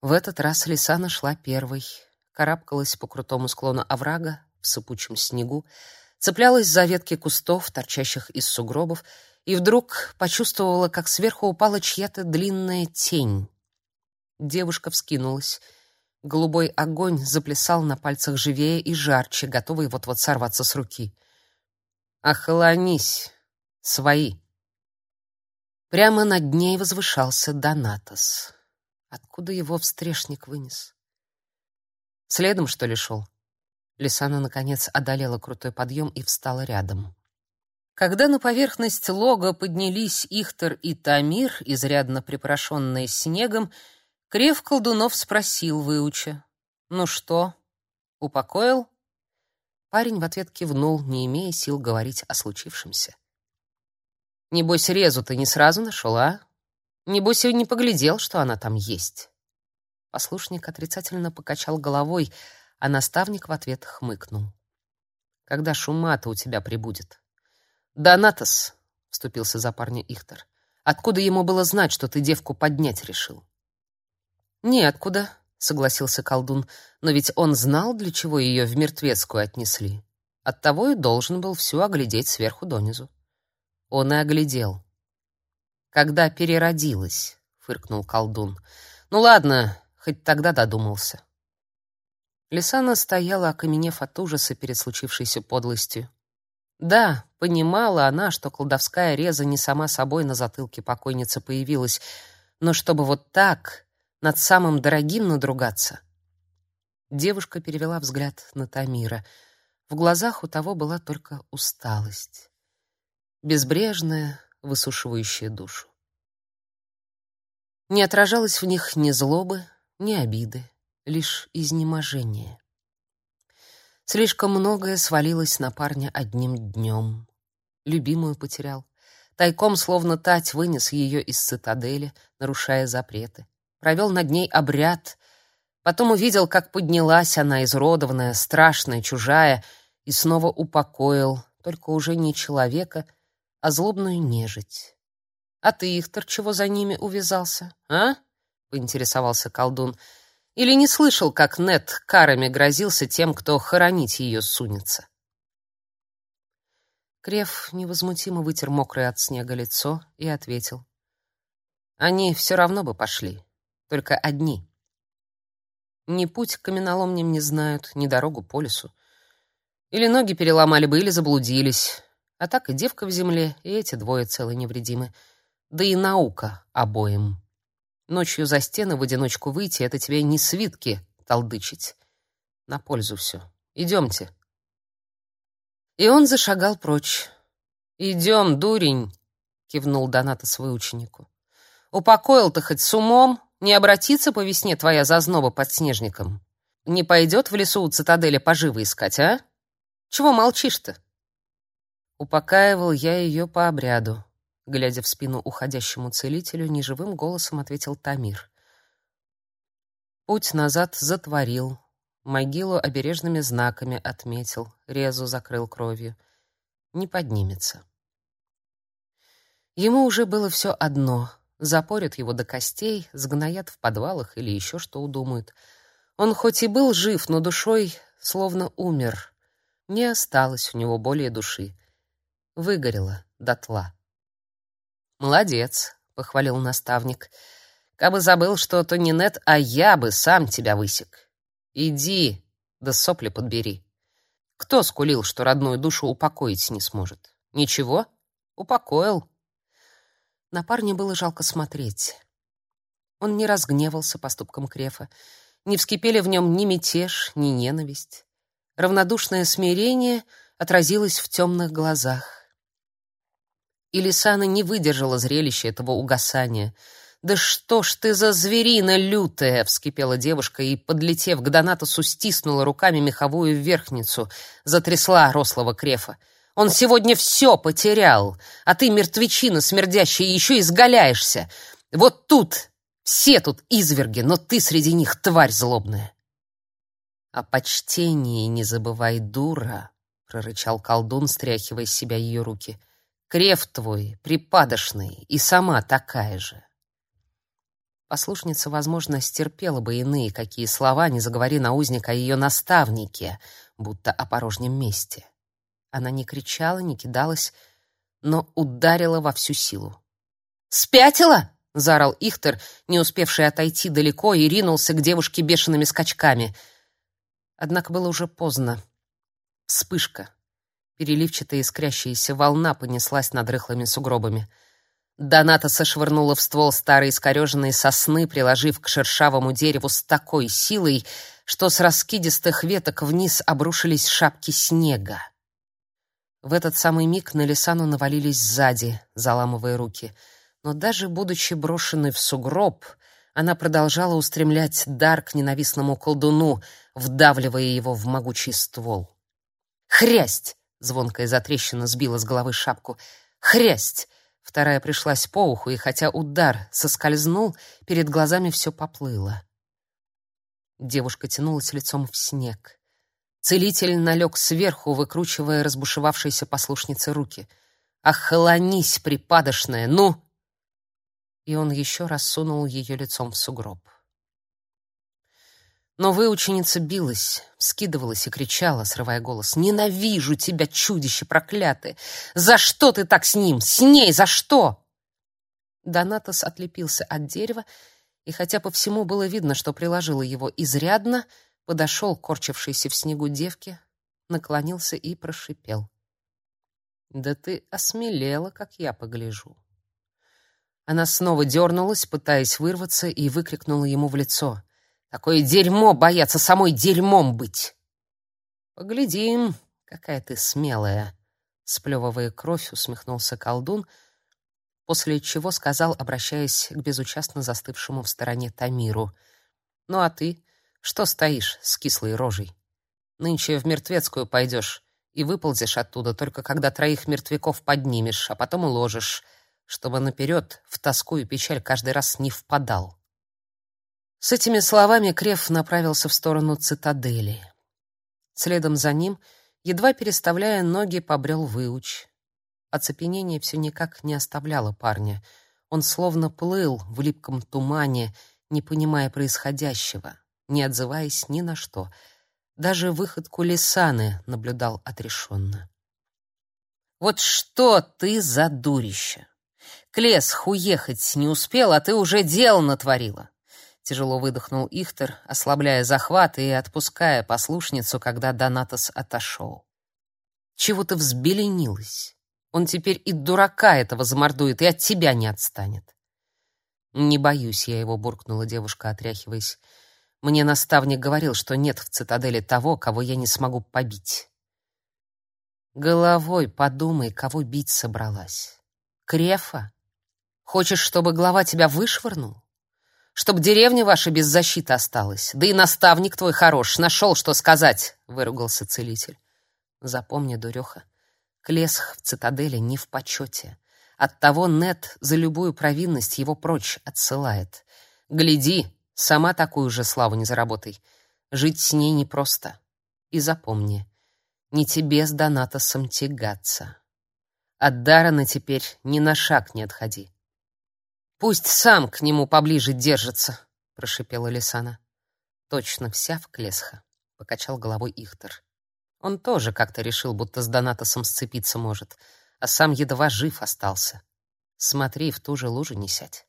В этот раз лиса нашла первой, карабкалась по крутому склону оврага в сыпучем снегу, цеплялась за ветки кустов, торчащих из сугробов, и вдруг почувствовала, как сверху упала чья-то длинная тень. Девушка вскинулась. Голубой огонь заплясал на пальцах живее и жарче, готовый вот-вот сорваться с руки. «Охолонись! Свои!» Прямо над ней возвышался Донатос. Откуда его встрешник вынес? Следом, что ли, шел? Лисана, наконец, одолела крутой подъем и встала рядом. Когда на поверхность лога поднялись Ихтер и Тамир, изрядно припорошенные снегом, Крев колдунов спросил выуча. «Ну что, упокоил?» Парень в ответ кивнул, не имея сил говорить о случившемся. «Небось, резу ты не сразу нашел, а? Небось, и не поглядел, что она там есть?» Послушник отрицательно покачал головой, а наставник в ответ хмыкнул. «Когда шума-то у тебя прибудет?» «Донатос», — вступился за парня Ихтер, — «откуда ему было знать, что ты девку поднять решил?» «Неоткуда», — согласился колдун, «но ведь он знал, для чего ее в мертвецкую отнесли. Оттого и должен был всю оглядеть сверху донизу». Он и оглядел. «Когда переродилась», — фыркнул колдун. «Ну ладно, хоть тогда додумался». Лисана стояла, окаменев от ужаса перед случившейся подлостью. Да, понимала она, что колдовская реза не сама собой на затылке покойницы появилась, но чтобы вот так над самым дорогим надругаться. Девушка перевела взгляд на Тамира. В глазах у того была только усталость, безбрежная, высушивающая душу. Не отражалось в них ни злобы, ни обиды, лишь изнеможение. Слишком многое свалилось на парня одним днем. Любимую потерял. Тайком, словно тать, вынес ее из цитадели, нарушая запреты. Провел над ней обряд. Потом увидел, как поднялась она, изродованная, страшная, чужая, и снова упокоил, только уже не человека, а злобную нежить. «А ты, Ихтер, чего за ними увязался, а?» — поинтересовался колдун — или не слышал, как Нет карами грозился тем, кто хоронить ее сунется? Крев невозмутимо вытер мокрое от снега лицо и ответил. Они все равно бы пошли, только одни. Ни путь к каменоломням не знают, ни дорогу по лесу. Или ноги переломали бы, или заблудились. А так и девка в земле, и эти двое целы невредимы. Да и наука обоим. Ночью за стены в одиночку выйти — это тебе не свитки толдычить. На пользу все. Идемте. И он зашагал прочь. «Идем, дурень!» — кивнул Донатос выученику. «Упокоил-то хоть с умом, не обратиться по весне твоя зазноба под снежником. Не пойдет в лесу у цитадели поживы искать, а? Чего молчишь-то?» Упокаивал я ее по обряду, глядя в спину уходящему целителю, неживым голосом ответил Тамир. Путь назад затворил, могилу обережными знаками отметил, резу закрыл кровью. Не поднимется. Ему уже было все одно. Запорят его до костей, сгноят в подвалах или еще что удумают. Он хоть и был жив, но душой словно умер. Не осталось у него более души. Выгорела дотла. Молодец, похвалил наставник. Кабы забыл, что то не нет, а я бы сам тебя высек. Иди, да сопли подбери. Кто скулил, что родную душу упокоить не сможет? Ничего, упокоил. На парня было жалко смотреть. Он не разгневался поступком Крефа, не вскипели в нем ни мятеж, ни ненависть. Равнодушное смирение отразилось в темных глазах. И Лисана не выдержала зрелища этого угасания. «Да что ж ты за зверина лютая!» — вскипела девушка и, подлетев к Донатусу, стиснула руками меховую верхницу, затрясла рослого крефа. «Он сегодня все потерял, а ты, мертвечина смердящая, еще изгаляешься. Вот тут, все тут изверги, но ты среди них тварь злобная». «О почтении не забывай, дура!» — прорычал колдун, стряхивая с себя ее руки — Крев твой припадочный и сама такая же. Послушница, возможно, стерпела бы иные какие слова, не заговори на узника ее наставнике, будто о порожнем месте. Она не кричала, не кидалась, но ударила во всю силу. «Спятила!» — заорал Ихтер, не успевший отойти далеко, и ринулся к девушке бешеными скачками. Однако было уже поздно. Вспышка. Переливчатая искрящаяся волна понеслась над рыхлыми сугробами. Доната сошвырнула в ствол старой искореженной сосны, приложив к шершавому дереву с такой силой, что с раскидистых веток вниз обрушились шапки снега. В этот самый миг на Лисану навалились сзади, заламывая руки. Но даже будучи брошенной в сугроб, она продолжала устремлять дар к ненавистному колдуну, вдавливая его в могучий ствол. «Хрясть!» — звонкая затрещина сбила с головы шапку. «Хрясть!» Вторая пришлась по уху, и хотя удар соскользнул, перед глазами все поплыло. Девушка тянулась лицом в снег. Целитель налег сверху, выкручивая разбушевавшиеся послушницы руки. «Охолонись, припадочная, ну!» И он еще раз сунул ее лицом в сугроб. Но выученица билась, скидывалась и кричала, срывая голос. «Ненавижу тебя, чудище проклятое! За что ты так с ним? С ней за что?» Донатос отлепился от дерева, и хотя по всему было видно, что приложила его изрядно, подошел к корчившейся в снегу девке, наклонился и прошипел. «Да ты осмелела, как я погляжу». Она снова дернулась, пытаясь вырваться, и выкрикнула ему в лицо. «Такое дерьмо бояться самой дерьмом быть!» «Поглядим, какая ты смелая!» Сплевывая кровь, усмехнулся колдун, после чего сказал, обращаясь к безучастно застывшему в стороне Тамиру. «Ну а ты?» Что стоишь с кислой рожей? Нынче в мертвецкую пойдешь и выползешь оттуда только когда троих мертвяков поднимешь, а потом уложишь, чтобы наперед в тоску и печаль каждый раз не впадал. С этими словами Креф направился в сторону цитадели. Следом за ним, едва переставляя ноги, побрел выуч. Оцепенение все никак не оставляло парня. Он словно плыл в липком тумане, не понимая происходящего не отзываясь ни на что. Даже выходку Лисаны наблюдал отрешенно. «Вот что ты за дурище! К лесху ехать не успел, а ты уже дел натворила!» Тяжело выдохнул Ихтер, ослабляя захват и отпуская послушницу, когда Донатос отошел. «Чего ты взбеленилась? Он теперь и дурака этого замордует, и от тебя не отстанет». «Не боюсь я его», — буркнула девушка, отряхиваясь. Мне наставник говорил, что нет в цитадели того, кого я не смогу побить. Головой подумай, кого бить собралась. Крефа? Хочешь, чтобы глава тебя вышвырнул? Чтоб деревня ваша без защиты осталась? Да и наставник твой хорош, нашел, что сказать, — выругался целитель. Запомни, дуреха, Клесх в цитадели не в почете. Оттого Нет за любую провинность его прочь отсылает. Гляди, Сама такую же славу не заработай. Жить с ней непросто. И запомни, не тебе с Донатосом тягаться. От Дарана теперь ни на шаг не отходи. Пусть сам к нему поближе держится, прошипела Лисана. Точно вся в клесха, покачал головой Ихтер. Он тоже как-то решил, будто с Донатосом сцепиться может, а сам едва жив остался. Смотри, в ту же лужу не сядь.